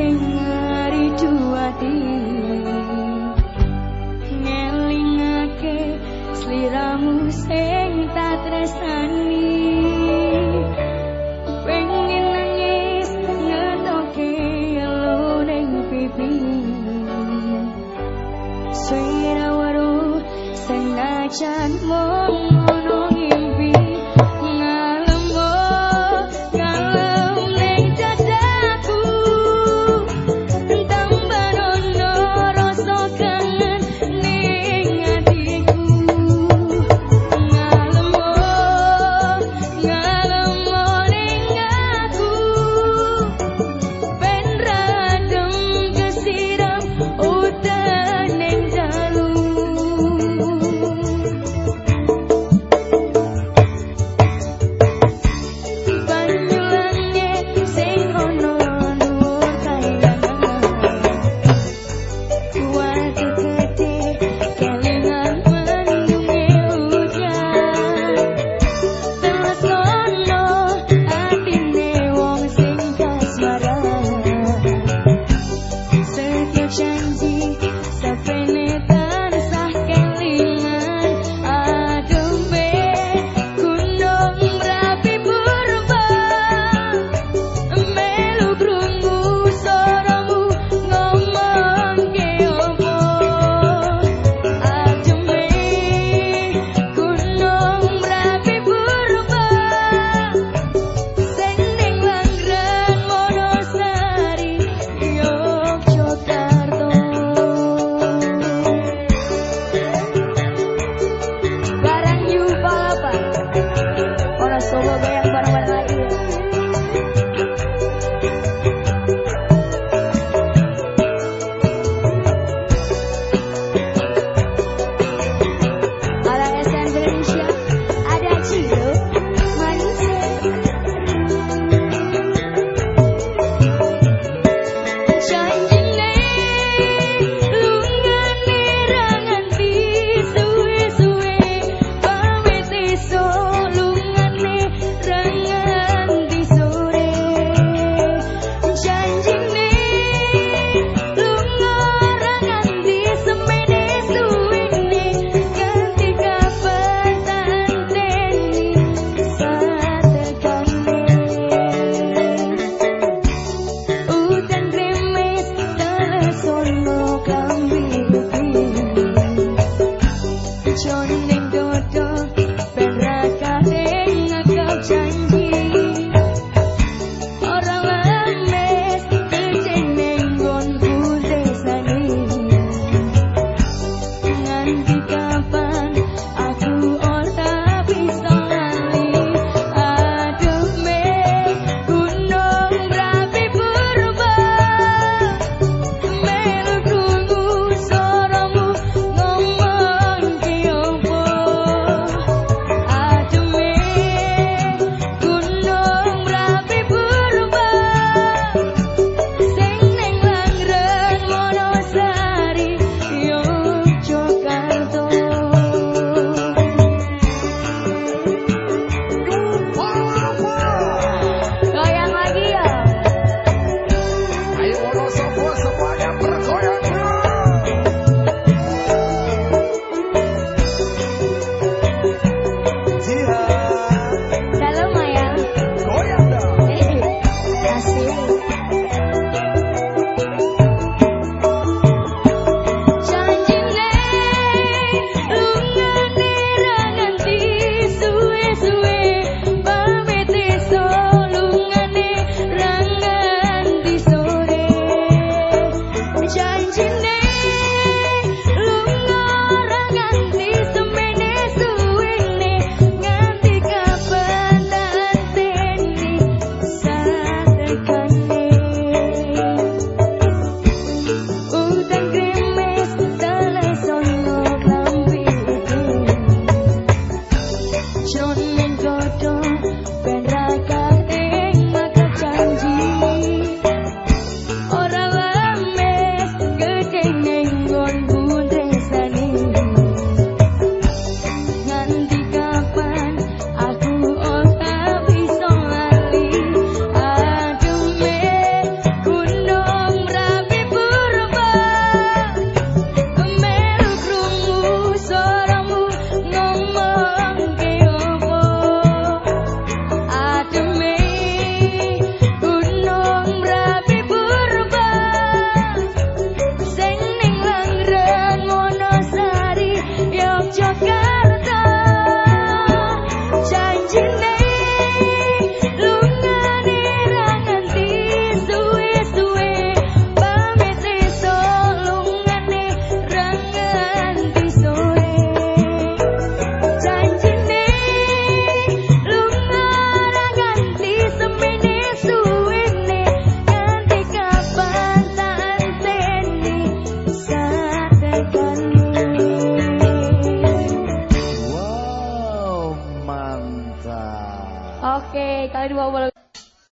sing